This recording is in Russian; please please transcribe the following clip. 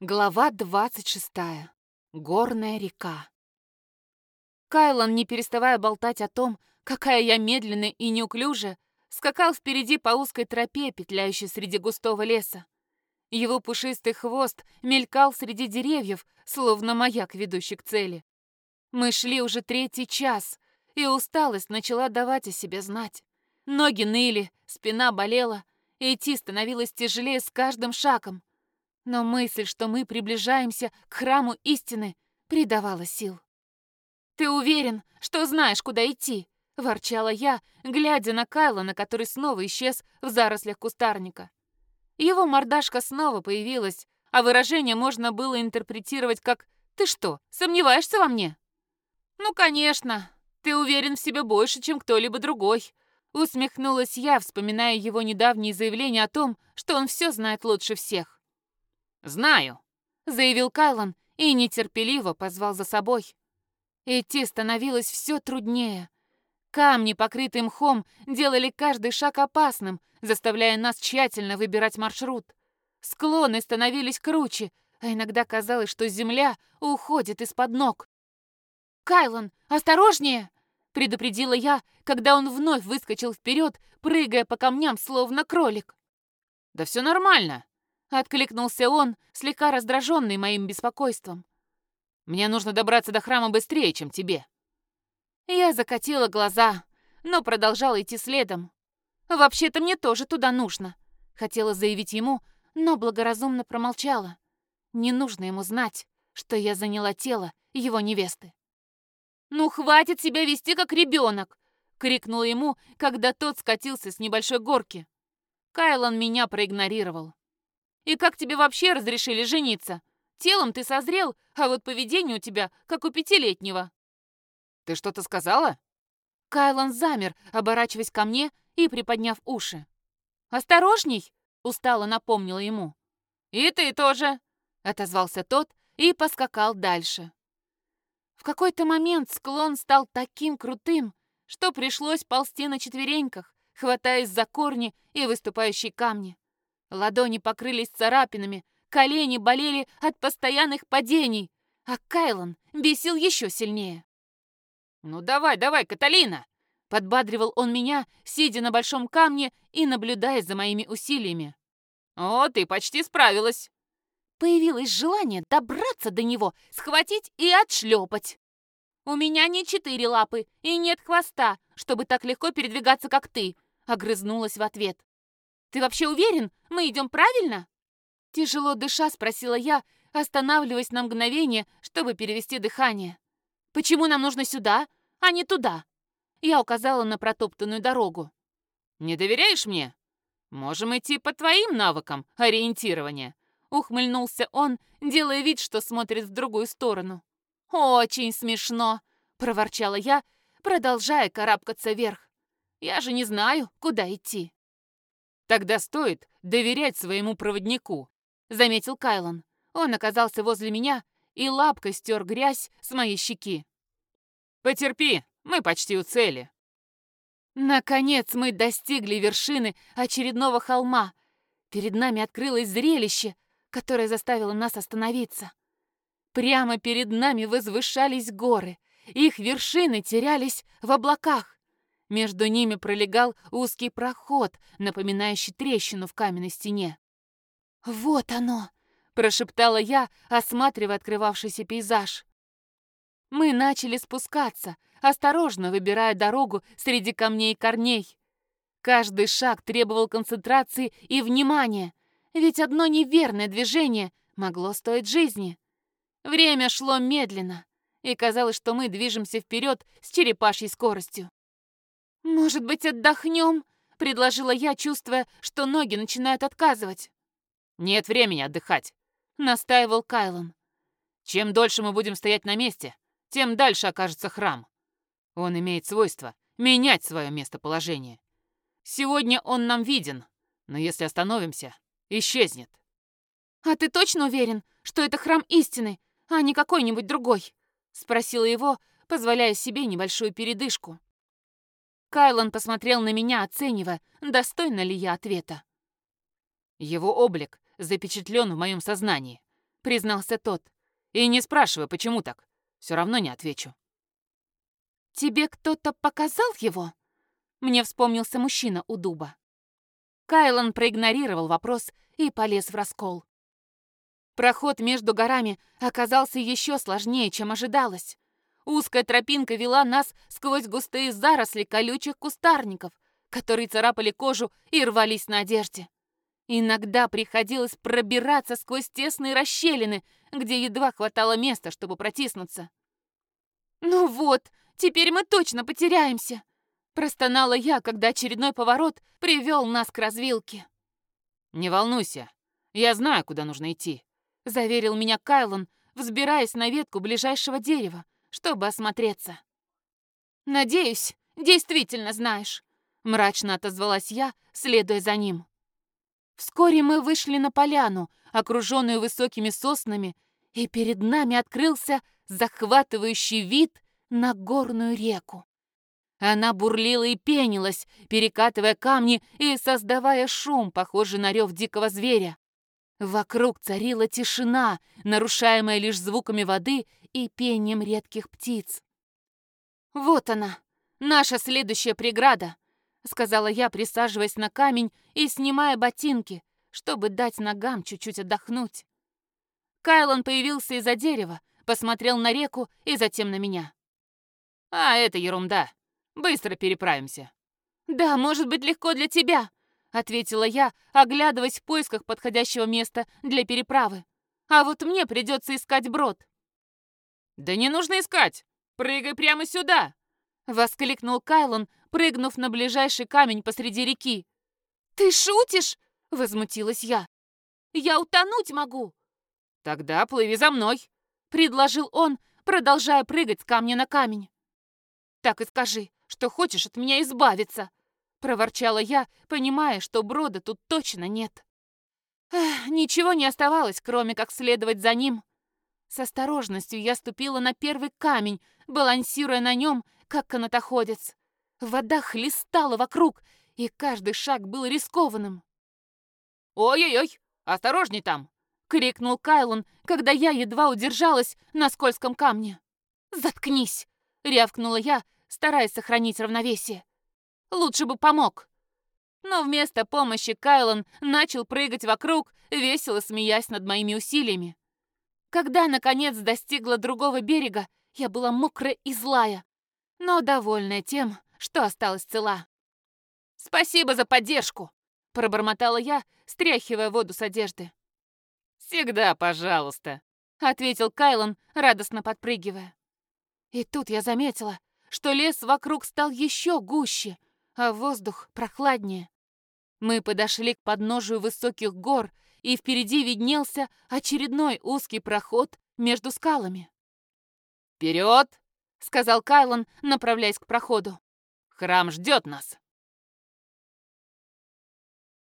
Глава 26. Горная река. Кайлан, не переставая болтать о том, какая я медленная и неуклюжая, скакал впереди по узкой тропе, петляющей среди густого леса. Его пушистый хвост мелькал среди деревьев, словно маяк, ведущий к цели. Мы шли уже третий час, и усталость начала давать о себе знать. Ноги ныли, спина болела, идти становилось тяжелее с каждым шагом. Но мысль, что мы приближаемся к храму истины, придавала сил. «Ты уверен, что знаешь, куда идти?» — ворчала я, глядя на Кайлона, который снова исчез в зарослях кустарника. Его мордашка снова появилась, а выражение можно было интерпретировать как «Ты что, сомневаешься во мне?» «Ну, конечно, ты уверен в себе больше, чем кто-либо другой», усмехнулась я, вспоминая его недавние заявления о том, что он все знает лучше всех. «Знаю», — заявил Кайлан и нетерпеливо позвал за собой. Идти становилось все труднее. Камни, покрытые мхом, делали каждый шаг опасным, заставляя нас тщательно выбирать маршрут. Склоны становились круче, а иногда казалось, что земля уходит из-под ног. «Кайлан, осторожнее!» — предупредила я, когда он вновь выскочил вперед, прыгая по камням, словно кролик. «Да все нормально», Откликнулся он, слегка раздраженный моим беспокойством. «Мне нужно добраться до храма быстрее, чем тебе». Я закатила глаза, но продолжала идти следом. «Вообще-то мне тоже туда нужно», — хотела заявить ему, но благоразумно промолчала. Не нужно ему знать, что я заняла тело его невесты. «Ну, хватит себя вести, как ребенок!» — крикнула ему, когда тот скатился с небольшой горки. Кайлан меня проигнорировал. И как тебе вообще разрешили жениться? Телом ты созрел, а вот поведение у тебя, как у пятилетнего». «Ты что-то сказала?» Кайлан замер, оборачиваясь ко мне и приподняв уши. «Осторожней!» — устало напомнила ему. «И ты тоже!» — отозвался тот и поскакал дальше. В какой-то момент склон стал таким крутым, что пришлось ползти на четвереньках, хватаясь за корни и выступающие камни. Ладони покрылись царапинами, колени болели от постоянных падений, а Кайлан бесил еще сильнее. «Ну давай, давай, Каталина!» Подбадривал он меня, сидя на большом камне и наблюдая за моими усилиями. «О, ты почти справилась!» Появилось желание добраться до него, схватить и отшлепать. «У меня не четыре лапы и нет хвоста, чтобы так легко передвигаться, как ты», — огрызнулась в ответ. Ты вообще уверен? Мы идем правильно?» Тяжело дыша, спросила я, останавливаясь на мгновение, чтобы перевести дыхание. «Почему нам нужно сюда, а не туда?» Я указала на протоптанную дорогу. «Не доверяешь мне? Можем идти по твоим навыкам ориентирования», ухмыльнулся он, делая вид, что смотрит в другую сторону. «Очень смешно!» — проворчала я, продолжая карабкаться вверх. «Я же не знаю, куда идти». Тогда стоит доверять своему проводнику, заметил Кайлан. Он оказался возле меня и лапкой стер грязь с моей щеки. Потерпи, мы почти у цели. Наконец мы достигли вершины очередного холма. Перед нами открылось зрелище, которое заставило нас остановиться. Прямо перед нами возвышались горы. Их вершины терялись в облаках. Между ними пролегал узкий проход, напоминающий трещину в каменной стене. «Вот оно!» — прошептала я, осматривая открывавшийся пейзаж. Мы начали спускаться, осторожно выбирая дорогу среди камней и корней. Каждый шаг требовал концентрации и внимания, ведь одно неверное движение могло стоить жизни. Время шло медленно, и казалось, что мы движемся вперед с черепашьей скоростью. «Может быть, отдохнем?» — предложила я, чувствуя, что ноги начинают отказывать. «Нет времени отдыхать», — настаивал Кайлон. «Чем дольше мы будем стоять на месте, тем дальше окажется храм. Он имеет свойство менять свое местоположение. Сегодня он нам виден, но если остановимся, исчезнет». «А ты точно уверен, что это храм истины, а не какой-нибудь другой?» — спросила его, позволяя себе небольшую передышку. Кайлан посмотрел на меня, оценивая, достойна ли я ответа. Его облик запечатлен в моем сознании. признался тот. «И не спрашивай, почему так. Все равно не отвечу». «Тебе кто-то показал его?» Мне вспомнился мужчина у дуба. Кайлан проигнорировал вопрос и полез в раскол. Проход между горами оказался еще сложнее, чем ожидалось. Узкая тропинка вела нас сквозь густые заросли колючих кустарников, которые царапали кожу и рвались на одежде. Иногда приходилось пробираться сквозь тесные расщелины, где едва хватало места, чтобы протиснуться. «Ну вот, теперь мы точно потеряемся!» Простонала я, когда очередной поворот привел нас к развилке. «Не волнуйся, я знаю, куда нужно идти», — заверил меня Кайлон, взбираясь на ветку ближайшего дерева, чтобы осмотреться. «Надеюсь, действительно знаешь», — мрачно отозвалась я, следуя за ним. Вскоре мы вышли на поляну, окруженную высокими соснами, и перед нами открылся захватывающий вид на горную реку. Она бурлила и пенилась, перекатывая камни и создавая шум, похожий на рев дикого зверя. Вокруг царила тишина, нарушаемая лишь звуками воды и пением редких птиц. «Вот она, наша следующая преграда», — сказала я, присаживаясь на камень и снимая ботинки, чтобы дать ногам чуть-чуть отдохнуть. Кайлон появился из-за дерева, посмотрел на реку и затем на меня. «А, это ерунда. Быстро переправимся». «Да, может быть, легко для тебя», — ответила я, оглядываясь в поисках подходящего места для переправы. «А вот мне придется искать брод». «Да не нужно искать! Прыгай прямо сюда!» — воскликнул Кайлон, прыгнув на ближайший камень посреди реки. «Ты шутишь?» — возмутилась я. «Я утонуть могу!» «Тогда плыви за мной!» — предложил он, продолжая прыгать с камня на камень. «Так и скажи, что хочешь от меня избавиться!» — проворчала я, понимая, что брода тут точно нет. Эх, ничего не оставалось, кроме как следовать за ним. С осторожностью я ступила на первый камень, балансируя на нем, как канатоходец. Вода хлестала вокруг, и каждый шаг был рискованным. «Ой-ой-ой, осторожней там!» — крикнул Кайлон, когда я едва удержалась на скользком камне. «Заткнись!» — рявкнула я, стараясь сохранить равновесие. Лучше бы помог. Но вместо помощи Кайлон начал прыгать вокруг, весело смеясь над моими усилиями. Когда, наконец, достигла другого берега, я была мокрая и злая, но довольная тем, что осталась цела. «Спасибо за поддержку!» — пробормотала я, стряхивая воду с одежды. «Всегда пожалуйста!» — ответил Кайлон, радостно подпрыгивая. И тут я заметила, что лес вокруг стал еще гуще, а воздух прохладнее. Мы подошли к подножию высоких гор, и впереди виднелся очередной узкий проход между скалами. «Вперед!» — сказал Кайлон, направляясь к проходу. «Храм ждет нас!»